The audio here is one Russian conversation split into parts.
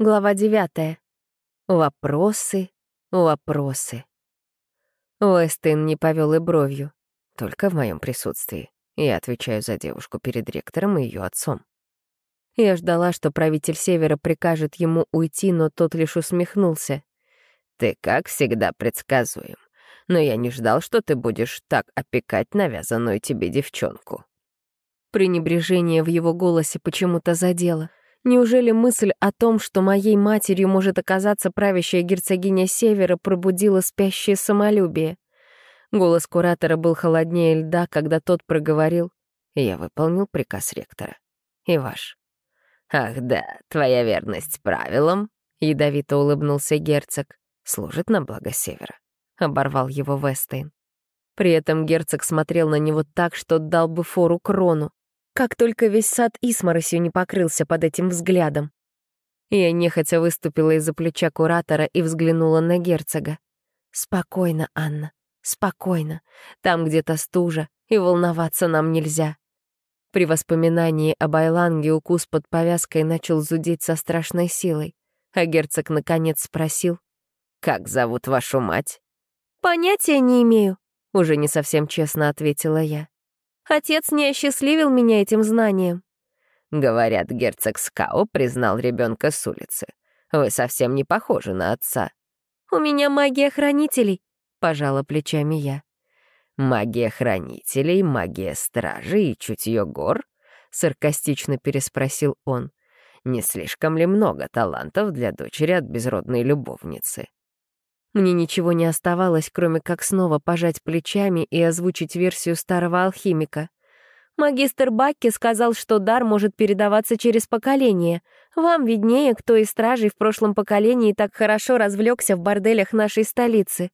Глава девятая. Вопросы, вопросы. Уэстин не повел и бровью, только в моем присутствии. Я отвечаю за девушку перед ректором и ее отцом. Я ждала, что правитель Севера прикажет ему уйти, но тот лишь усмехнулся. «Ты, как всегда, предсказуем. Но я не ждал, что ты будешь так опекать навязанную тебе девчонку». Пренебрежение в его голосе почему-то задело. Неужели мысль о том, что моей матерью может оказаться правящая герцогиня Севера, пробудила спящее самолюбие? Голос куратора был холоднее льда, когда тот проговорил. Я выполнил приказ ректора. И ваш. «Ах да, твоя верность правилам», — ядовито улыбнулся герцог, — «служит на благо Севера», — оборвал его Вестейн. При этом герцог смотрел на него так, что дал бы фору крону. Как только весь сад Исморосью не покрылся под этим взглядом. Я нехотя выступила из-за плеча куратора и взглянула на герцога. «Спокойно, Анна, спокойно. Там где-то стужа, и волноваться нам нельзя». При воспоминании об Айланге укус под повязкой начал зудеть со страшной силой, а герцог наконец спросил, «Как зовут вашу мать?» «Понятия не имею», — уже не совсем честно ответила я. Отец не осчастливил меня этим знанием. Говорят, герцог Скау признал ребенка с улицы. Вы совсем не похожи на отца. У меня магия хранителей, пожала плечами я. Магия хранителей, магия стражи и чутье гор? Саркастично переспросил он. Не слишком ли много талантов для дочери от безродной любовницы? Мне ничего не оставалось, кроме как снова пожать плечами и озвучить версию старого алхимика. Магистр Бакки сказал, что дар может передаваться через поколение. Вам виднее, кто из стражей в прошлом поколении так хорошо развлекся в борделях нашей столицы.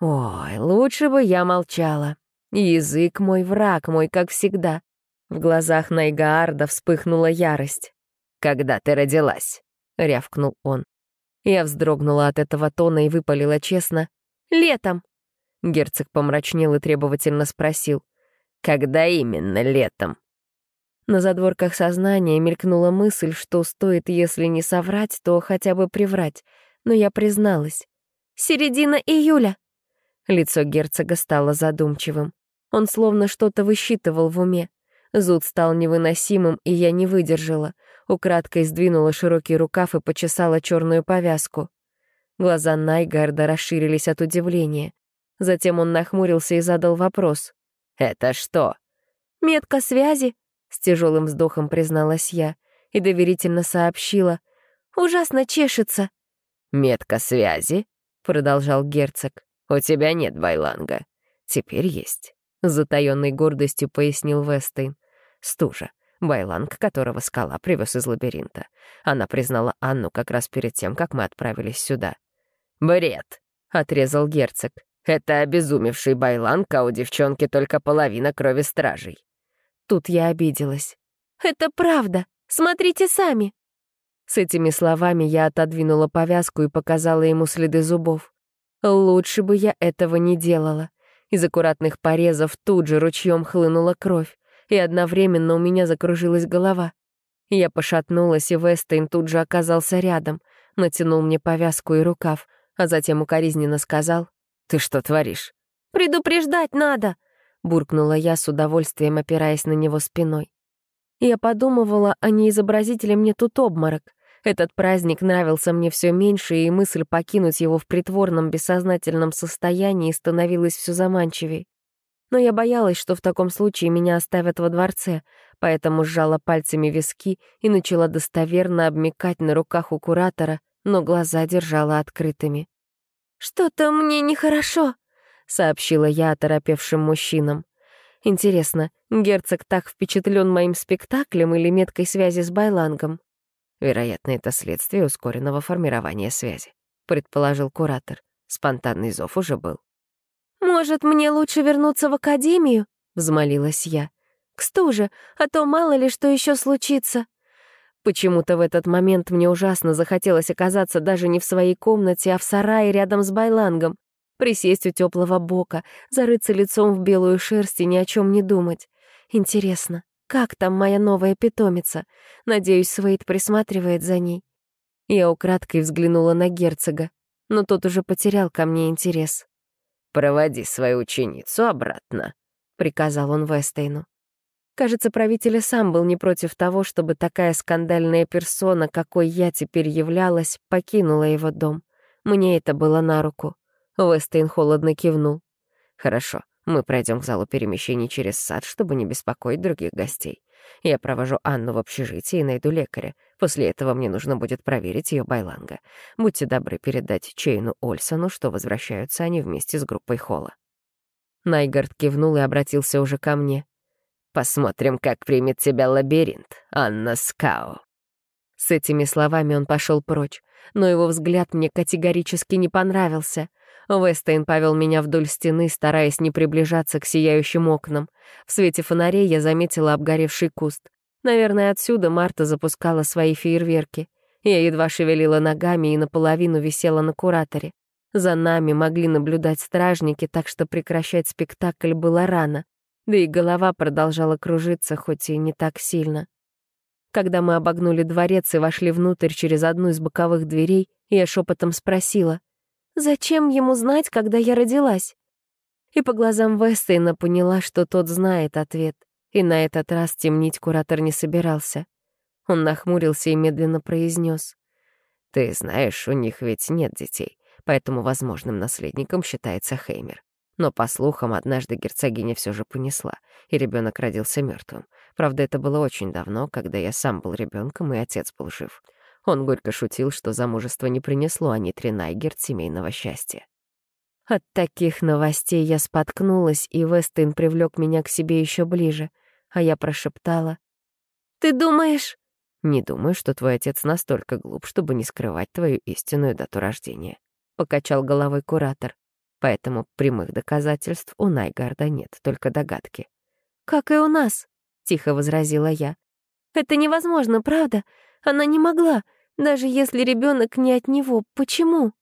Ой, лучше бы я молчала. Язык мой враг мой, как всегда. В глазах Найгаарда вспыхнула ярость. «Когда ты родилась?» — рявкнул он. Я вздрогнула от этого тона и выпалила честно. «Летом!» Герцог помрачнел и требовательно спросил. «Когда именно летом?» На задворках сознания мелькнула мысль, что стоит, если не соврать, то хотя бы приврать. Но я призналась. «Середина июля!» Лицо герцога стало задумчивым. Он словно что-то высчитывал в уме. Зуд стал невыносимым, и я не выдержала. Украдкой сдвинула широкий рукав и почесала черную повязку. Глаза Найгарда расширились от удивления. Затем он нахмурился и задал вопрос. «Это что?» «Метка связи», — с тяжелым вздохом призналась я и доверительно сообщила. «Ужасно чешется». «Метка связи?» — продолжал герцог. «У тебя нет байланга. Теперь есть», — с затаённой гордостью пояснил Вестейн стужа, байланг которого скала привез из лабиринта. Она признала Анну как раз перед тем, как мы отправились сюда. «Бред!» — отрезал герцог. «Это обезумевший байланг, а у девчонки только половина крови стражей». Тут я обиделась. «Это правда! Смотрите сами!» С этими словами я отодвинула повязку и показала ему следы зубов. Лучше бы я этого не делала. Из аккуратных порезов тут же ручьем хлынула кровь и одновременно у меня закружилась голова. Я пошатнулась, и Вестейн тут же оказался рядом, натянул мне повязку и рукав, а затем укоризненно сказал, «Ты что творишь?» «Предупреждать надо!» — буркнула я с удовольствием, опираясь на него спиной. Я подумывала, а не изобразить ли мне тут обморок. Этот праздник нравился мне все меньше, и мысль покинуть его в притворном бессознательном состоянии становилась все заманчивей но я боялась, что в таком случае меня оставят во дворце, поэтому сжала пальцами виски и начала достоверно обмекать на руках у куратора, но глаза держала открытыми. «Что-то мне нехорошо», — сообщила я оторопевшим мужчинам. «Интересно, герцог так впечатлен моим спектаклем или меткой связи с Байлангом?» «Вероятно, это следствие ускоренного формирования связи», — предположил куратор. Спонтанный зов уже был. «Может, мне лучше вернуться в академию?» — взмолилась я. «К стуже, а то мало ли что еще случится». Почему-то в этот момент мне ужасно захотелось оказаться даже не в своей комнате, а в сарае рядом с Байлангом, присесть у теплого бока, зарыться лицом в белую шерсть и ни о чем не думать. Интересно, как там моя новая питомица? Надеюсь, Свейд присматривает за ней. Я украдкой взглянула на герцога, но тот уже потерял ко мне интерес. «Проводи свою ученицу обратно», — приказал он Вестейну. Кажется, правитель сам был не против того, чтобы такая скандальная персона, какой я теперь являлась, покинула его дом. Мне это было на руку. Вестейн холодно кивнул. «Хорошо, мы пройдем к залу перемещений через сад, чтобы не беспокоить других гостей. Я провожу Анну в общежитие и найду лекаря. После этого мне нужно будет проверить ее байланга. Будьте добры передать Чейну Ольсону, что возвращаются они вместе с группой Холла». Найгард кивнул и обратился уже ко мне. Посмотрим, как примет тебя лабиринт, Анна Скао». С этими словами он пошел прочь, но его взгляд мне категорически не понравился. Вестейн повел меня вдоль стены, стараясь не приближаться к сияющим окнам. В свете фонарей я заметила обгоревший куст. Наверное, отсюда Марта запускала свои фейерверки. Я едва шевелила ногами и наполовину висела на кураторе. За нами могли наблюдать стражники, так что прекращать спектакль было рано да и голова продолжала кружиться, хоть и не так сильно. Когда мы обогнули дворец и вошли внутрь через одну из боковых дверей, я шепотом спросила, «Зачем ему знать, когда я родилась?» И по глазам Вестейна поняла, что тот знает ответ, и на этот раз темнить куратор не собирался. Он нахмурился и медленно произнес, «Ты знаешь, у них ведь нет детей, поэтому возможным наследником считается Хеймер. Но, по слухам, однажды герцогиня все же понесла, и ребенок родился мертвым. Правда, это было очень давно, когда я сам был ребенком, и отец был жив. Он горько шутил, что замужество не принесло Анитре Найгерт семейного счастья. От таких новостей я споткнулась, и Вестин привлек меня к себе еще ближе, а я прошептала. «Ты думаешь...» «Не думаю, что твой отец настолько глуп, чтобы не скрывать твою истинную дату рождения», — покачал головой куратор поэтому прямых доказательств у Найгарда нет, только догадки. «Как и у нас», — тихо возразила я. «Это невозможно, правда? Она не могла, даже если ребенок не от него. Почему?»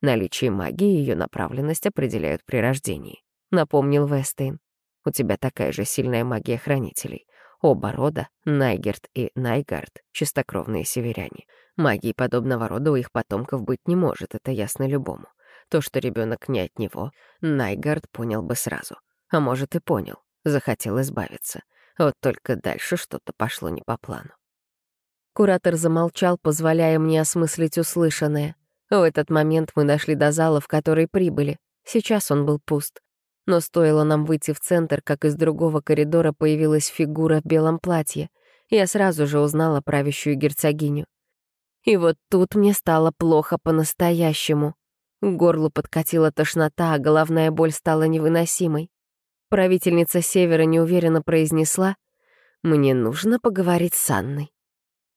Наличие магии и ее направленность определяют при рождении, напомнил Вестейн. У тебя такая же сильная магия хранителей. Оба рода, Найгерт и Найгард, чистокровные северяне. Магии подобного рода у их потомков быть не может, это ясно любому. То, что ребенок не от него, Найгард понял бы сразу. А может, и понял. Захотел избавиться. Вот только дальше что-то пошло не по плану. Куратор замолчал, позволяя мне осмыслить услышанное. В этот момент мы дошли до зала, в который прибыли. Сейчас он был пуст. Но стоило нам выйти в центр, как из другого коридора появилась фигура в белом платье. Я сразу же узнала правящую герцогиню. И вот тут мне стало плохо по-настоящему. К горлу подкатила тошнота, а головная боль стала невыносимой. Правительница Севера неуверенно произнесла, «Мне нужно поговорить с Анной».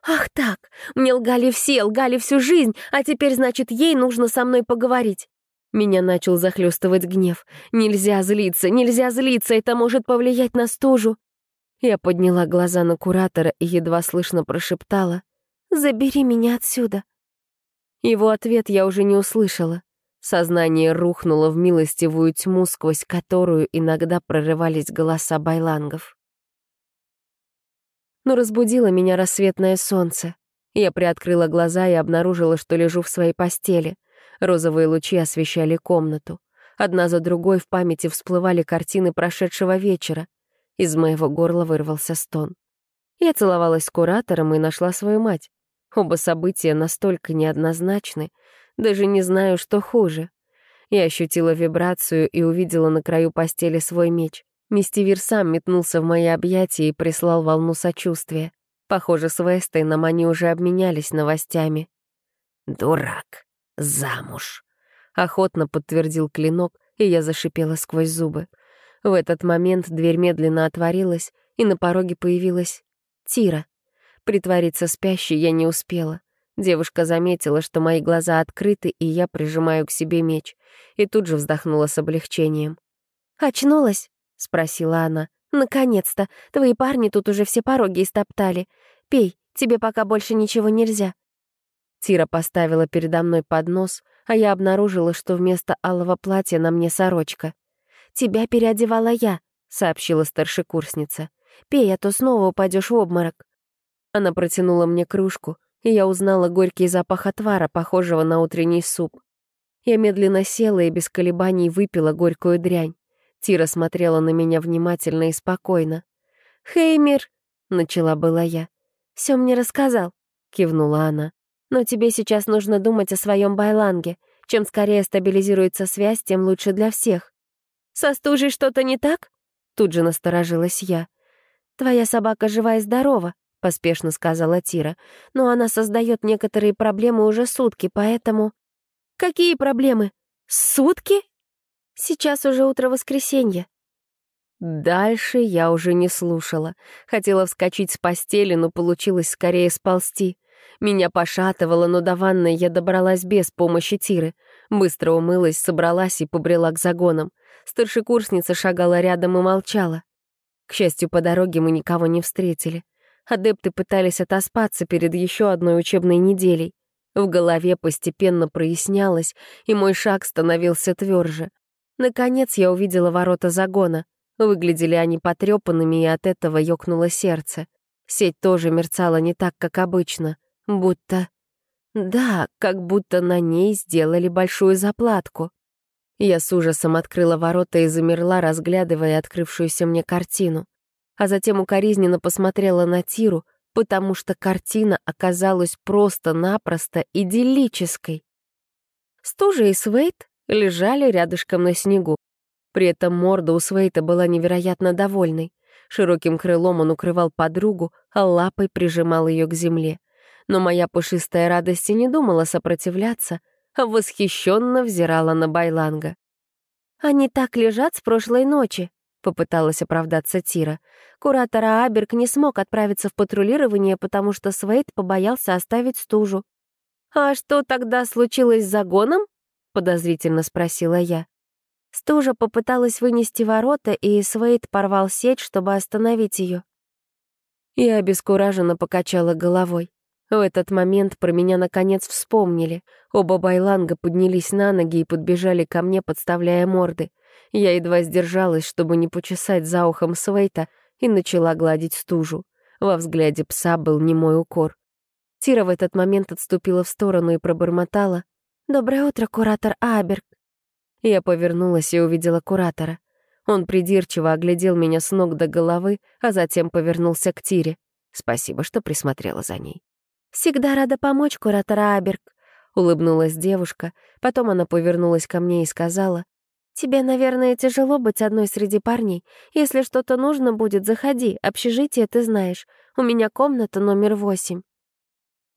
«Ах так! Мне лгали все, лгали всю жизнь, а теперь, значит, ей нужно со мной поговорить». Меня начал захлестывать гнев. «Нельзя злиться, нельзя злиться, это может повлиять на стужу». Я подняла глаза на куратора и едва слышно прошептала, «Забери меня отсюда». Его ответ я уже не услышала. Сознание рухнуло в милостивую тьму, сквозь которую иногда прорывались голоса байлангов. Но разбудило меня рассветное солнце. Я приоткрыла глаза и обнаружила, что лежу в своей постели. Розовые лучи освещали комнату. Одна за другой в памяти всплывали картины прошедшего вечера. Из моего горла вырвался стон. Я целовалась с куратором и нашла свою мать. Оба события настолько неоднозначны, даже не знаю, что хуже. Я ощутила вибрацию и увидела на краю постели свой меч. Мистивир сам метнулся в мои объятия и прислал волну сочувствия. Похоже, с Вестейном они уже обменялись новостями. «Дурак! Замуж!» — охотно подтвердил клинок, и я зашипела сквозь зубы. В этот момент дверь медленно отворилась, и на пороге появилась Тира. Притвориться спящей я не успела. Девушка заметила, что мои глаза открыты, и я прижимаю к себе меч, и тут же вздохнула с облегчением. «Очнулась?» — спросила она. «Наконец-то! Твои парни тут уже все пороги истоптали. Пей, тебе пока больше ничего нельзя». Тира поставила передо мной поднос, а я обнаружила, что вместо алого платья на мне сорочка. «Тебя переодевала я», — сообщила старшекурсница. «Пей, а то снова упадешь в обморок». Она протянула мне кружку, и я узнала горький запах отвара, похожего на утренний суп. Я медленно села и без колебаний выпила горькую дрянь. Тира смотрела на меня внимательно и спокойно. «Хеймир!» — начала была я. Все мне рассказал», — кивнула она. «Но тебе сейчас нужно думать о своем байланге. Чем скорее стабилизируется связь, тем лучше для всех». «Со стужей что-то не так?» Тут же насторожилась я. «Твоя собака жива и здорова», — поспешно сказала Тира. «Но она создает некоторые проблемы уже сутки, поэтому...» «Какие проблемы? Сутки?» «Сейчас уже утро воскресенья». Дальше я уже не слушала. Хотела вскочить с постели, но получилось скорее сползти. Меня пошатывало, но до ванной я добралась без помощи Тиры. Быстро умылась, собралась и побрела к загонам. Старшекурсница шагала рядом и молчала. К счастью, по дороге мы никого не встретили. Адепты пытались отоспаться перед еще одной учебной неделей. В голове постепенно прояснялось, и мой шаг становился тверже. Наконец я увидела ворота загона. Выглядели они потрепанными, и от этого ёкнуло сердце. Сеть тоже мерцала не так, как обычно. Будто... Да, как будто на ней сделали большую заплатку. Я с ужасом открыла ворота и замерла, разглядывая открывшуюся мне картину. А затем укоризненно посмотрела на Тиру, потому что картина оказалась просто-напросто идиллической. Стужа и Свейт лежали рядышком на снегу. При этом морда у Свейта была невероятно довольной. Широким крылом он укрывал подругу, а лапой прижимал ее к земле но моя пушистая радость и не думала сопротивляться, а восхищенно взирала на Байланга. «Они так лежат с прошлой ночи», — попыталась оправдаться Тира. Куратор Аберг не смог отправиться в патрулирование, потому что Свейт побоялся оставить стужу. «А что тогда случилось с загоном?» — подозрительно спросила я. Стужа попыталась вынести ворота, и Свейт порвал сеть, чтобы остановить ее. Я обескураженно покачала головой. В этот момент про меня наконец вспомнили. Оба байланга поднялись на ноги и подбежали ко мне, подставляя морды. Я едва сдержалась, чтобы не почесать за ухом Свейта, и начала гладить стужу. Во взгляде пса был немой укор. Тира в этот момент отступила в сторону и пробормотала. «Доброе утро, куратор Аберг». Я повернулась и увидела куратора. Он придирчиво оглядел меня с ног до головы, а затем повернулся к Тире. Спасибо, что присмотрела за ней. «Всегда рада помочь, куратор Аберг», — улыбнулась девушка. Потом она повернулась ко мне и сказала, «Тебе, наверное, тяжело быть одной среди парней. Если что-то нужно будет, заходи, общежитие ты знаешь. У меня комната номер восемь».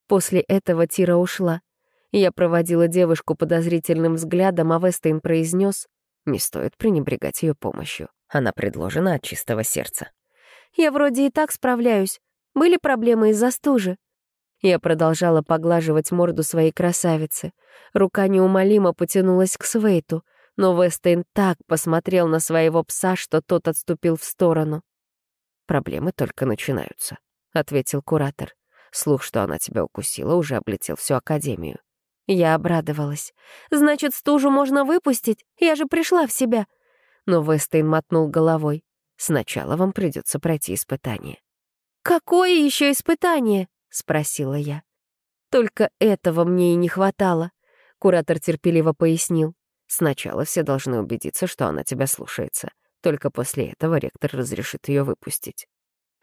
После этого Тира ушла. Я проводила девушку подозрительным взглядом, а Вестейн произнес, «Не стоит пренебрегать ее помощью. Она предложена от чистого сердца». «Я вроде и так справляюсь. Были проблемы из-за стужи?» Я продолжала поглаживать морду своей красавицы. Рука неумолимо потянулась к Свейту, но Вестейн так посмотрел на своего пса, что тот отступил в сторону. «Проблемы только начинаются», — ответил куратор. Слух, что она тебя укусила, уже облетел всю Академию. Я обрадовалась. «Значит, стужу можно выпустить? Я же пришла в себя!» Но Вестейн мотнул головой. «Сначала вам придется пройти испытание». «Какое еще испытание?» — спросила я. Только этого мне и не хватало. Куратор терпеливо пояснил. Сначала все должны убедиться, что она тебя слушается. Только после этого ректор разрешит ее выпустить.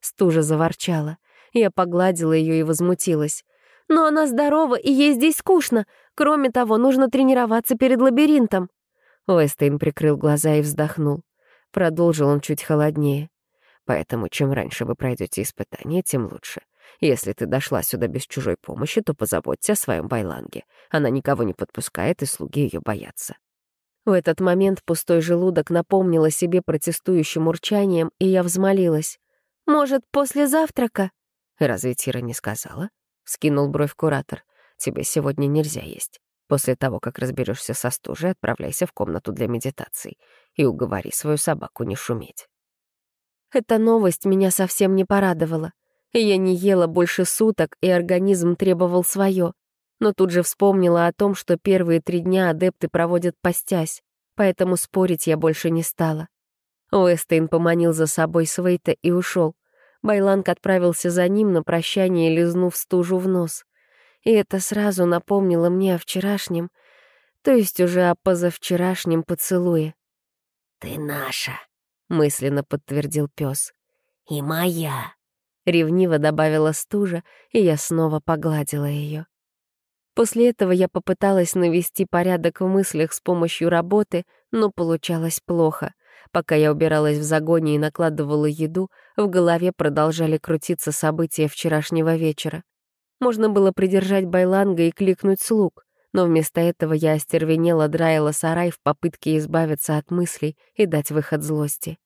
Стужа заворчала. Я погладила ее и возмутилась. «Но она здорова, и ей здесь скучно. Кроме того, нужно тренироваться перед лабиринтом». Уэстейн прикрыл глаза и вздохнул. Продолжил он чуть холоднее. «Поэтому чем раньше вы пройдете испытание, тем лучше. Если ты дошла сюда без чужой помощи, то позаботься о своем байланге. Она никого не подпускает, и слуги ее боятся». В этот момент пустой желудок напомнил о себе протестующим урчанием, и я взмолилась. «Может, после завтрака?» «Разве Тира не сказала?» — скинул бровь куратор. «Тебе сегодня нельзя есть. После того, как разберешься со стужей, отправляйся в комнату для медитаций и уговори свою собаку не шуметь». Эта новость меня совсем не порадовала. Я не ела больше суток, и организм требовал свое. Но тут же вспомнила о том, что первые три дня адепты проводят постясь, поэтому спорить я больше не стала. Уэстейн поманил за собой Свейта и ушел. Байланг отправился за ним на прощание, лизнув стужу в нос. и это сразу напомнило мне о вчерашнем, то есть уже о позавчерашнем поцелуе. «Ты наша», — мысленно подтвердил пес. «И моя», — ревниво добавила стужа, и я снова погладила ее. После этого я попыталась навести порядок в мыслях с помощью работы, но получалось плохо. Пока я убиралась в загоне и накладывала еду, в голове продолжали крутиться события вчерашнего вечера. Можно было придержать байланга и кликнуть слуг, но вместо этого я остервенела драила сарай в попытке избавиться от мыслей и дать выход злости.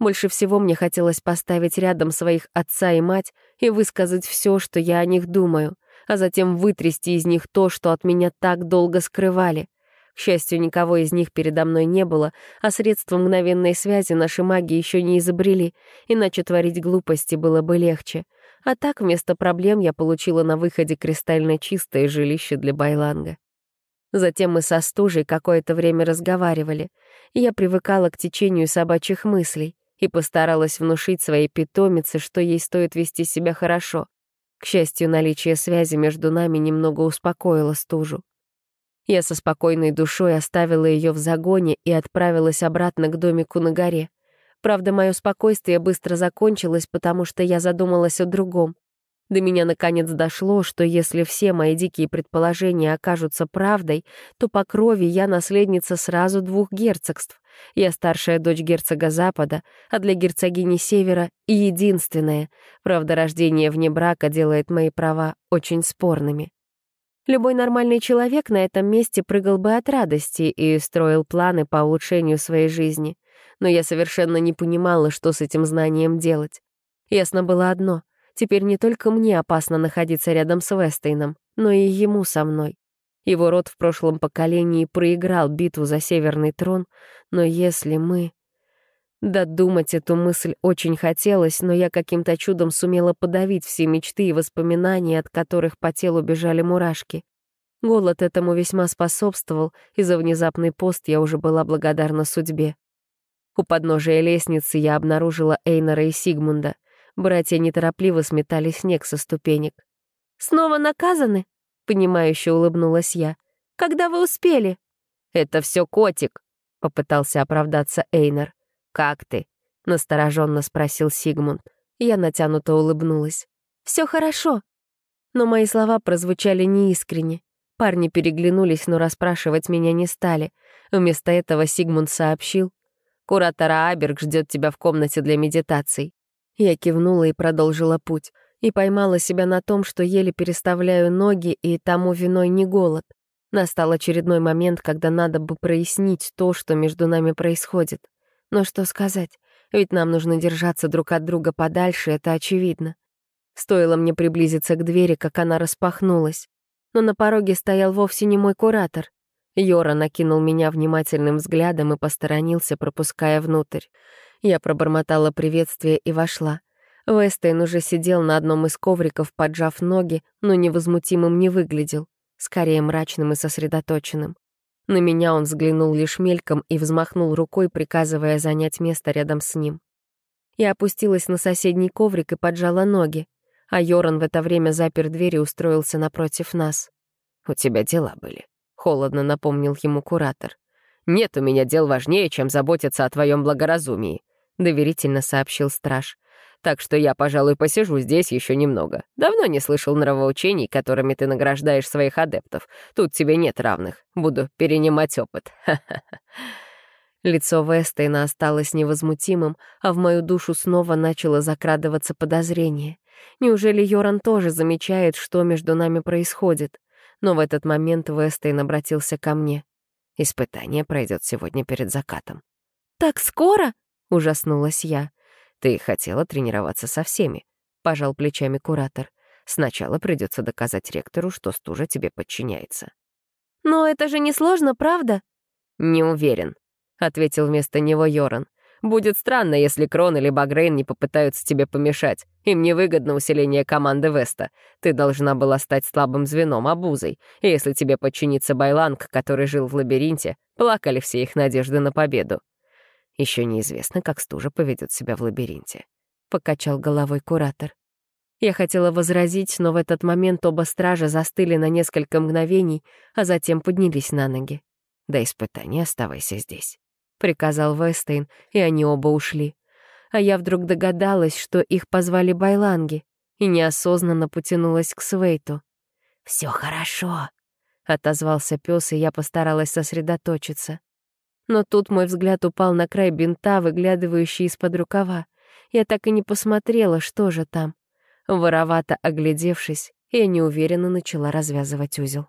Больше всего мне хотелось поставить рядом своих отца и мать и высказать все, что я о них думаю — а затем вытрясти из них то, что от меня так долго скрывали. К счастью, никого из них передо мной не было, а средства мгновенной связи наши маги еще не изобрели, иначе творить глупости было бы легче. А так, вместо проблем я получила на выходе кристально чистое жилище для Байланга. Затем мы со стужей какое-то время разговаривали. Я привыкала к течению собачьих мыслей и постаралась внушить своей питомице, что ей стоит вести себя хорошо. К счастью, наличие связи между нами немного успокоило стужу. Я со спокойной душой оставила ее в загоне и отправилась обратно к домику на горе. Правда, мое спокойствие быстро закончилось, потому что я задумалась о другом. До меня наконец дошло, что если все мои дикие предположения окажутся правдой, то по крови я наследница сразу двух герцогств. Я старшая дочь герцога Запада, а для герцогини Севера — единственная. Правда, рождение вне брака делает мои права очень спорными. Любой нормальный человек на этом месте прыгал бы от радости и строил планы по улучшению своей жизни. Но я совершенно не понимала, что с этим знанием делать. Ясно было одно — Теперь не только мне опасно находиться рядом с Вестейном, но и ему со мной. Его род в прошлом поколении проиграл битву за Северный трон, но если мы... Додумать эту мысль очень хотелось, но я каким-то чудом сумела подавить все мечты и воспоминания, от которых по телу бежали мурашки. Голод этому весьма способствовал, и за внезапный пост я уже была благодарна судьбе. У подножия лестницы я обнаружила Эйнора и Сигмунда. Братья неторопливо сметали снег со ступенек. «Снова наказаны?» — понимающе улыбнулась я. «Когда вы успели?» «Это все котик», — попытался оправдаться Эйнер. «Как ты?» — настороженно спросил Сигмунд. Я натянуто улыбнулась. «Все хорошо». Но мои слова прозвучали неискренне. Парни переглянулись, но расспрашивать меня не стали. Вместо этого Сигмунд сообщил. «Куратор Аберг ждет тебя в комнате для медитаций. Я кивнула и продолжила путь, и поймала себя на том, что еле переставляю ноги, и тому виной не голод. Настал очередной момент, когда надо бы прояснить то, что между нами происходит. Но что сказать? Ведь нам нужно держаться друг от друга подальше, это очевидно. Стоило мне приблизиться к двери, как она распахнулась. Но на пороге стоял вовсе не мой куратор. Йора накинул меня внимательным взглядом и посторонился, пропуская внутрь. Я пробормотала приветствие и вошла. Вестейн уже сидел на одном из ковриков, поджав ноги, но невозмутимым не выглядел, скорее мрачным и сосредоточенным. На меня он взглянул лишь мельком и взмахнул рукой, приказывая занять место рядом с ним. Я опустилась на соседний коврик и поджала ноги, а Йоран в это время запер дверь и устроился напротив нас. «У тебя дела были», — холодно напомнил ему куратор. «Нет у меня дел важнее, чем заботиться о твоем благоразумии», — доверительно сообщил страж. «Так что я, пожалуй, посижу здесь еще немного. Давно не слышал нравоучений, которыми ты награждаешь своих адептов. Тут тебе нет равных. Буду перенимать опыт. Лицо Вестейна осталось невозмутимым, а в мою душу снова начало закрадываться подозрение. Неужели Йоран тоже замечает, что между нами происходит? Но в этот момент Вестейн обратился ко мне. Испытание пройдет сегодня перед закатом. «Так скоро?» — ужаснулась я. «Ты хотела тренироваться со всеми», — пожал плечами куратор. «Сначала придется доказать ректору, что стужа тебе подчиняется». «Но это же несложно, правда?» «Не уверен», — ответил вместо него Йоран. Будет странно, если Крон или Багрейн не попытаются тебе помешать. Им невыгодно усиление команды Веста. Ты должна была стать слабым звеном, обузой. И если тебе подчинится Байланг, который жил в лабиринте, плакали все их надежды на победу. Еще неизвестно, как стужа поведет себя в лабиринте. Покачал головой куратор. Я хотела возразить, но в этот момент оба стража застыли на несколько мгновений, а затем поднялись на ноги. «До испытания оставайся здесь», — приказал Вестейн, и они оба ушли. А я вдруг догадалась, что их позвали Байланги, и неосознанно потянулась к Свейту. Все хорошо», — отозвался пес, и я постаралась сосредоточиться. Но тут мой взгляд упал на край бинта, выглядывающий из-под рукава. Я так и не посмотрела, что же там. Воровато оглядевшись, я неуверенно начала развязывать узел.